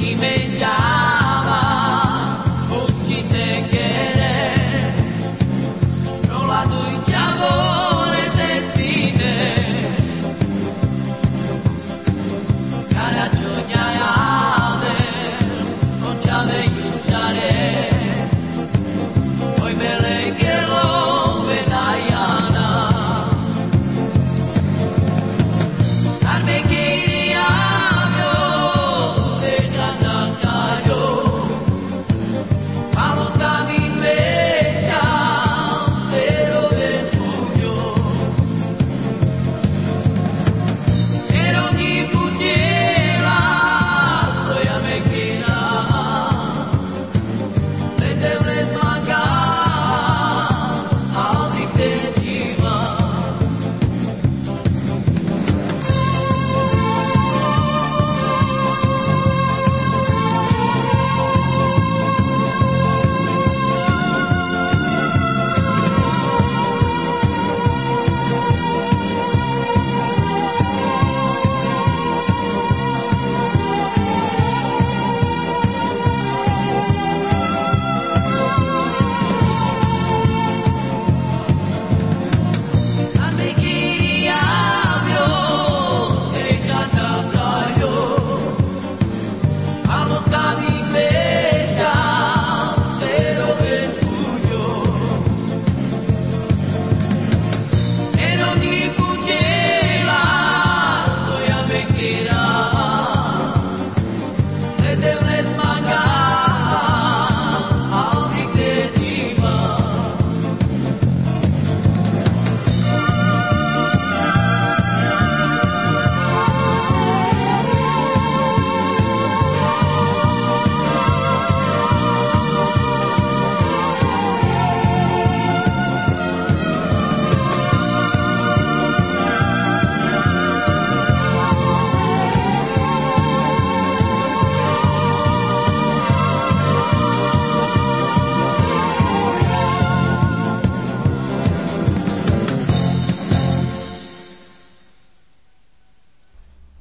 Jimena.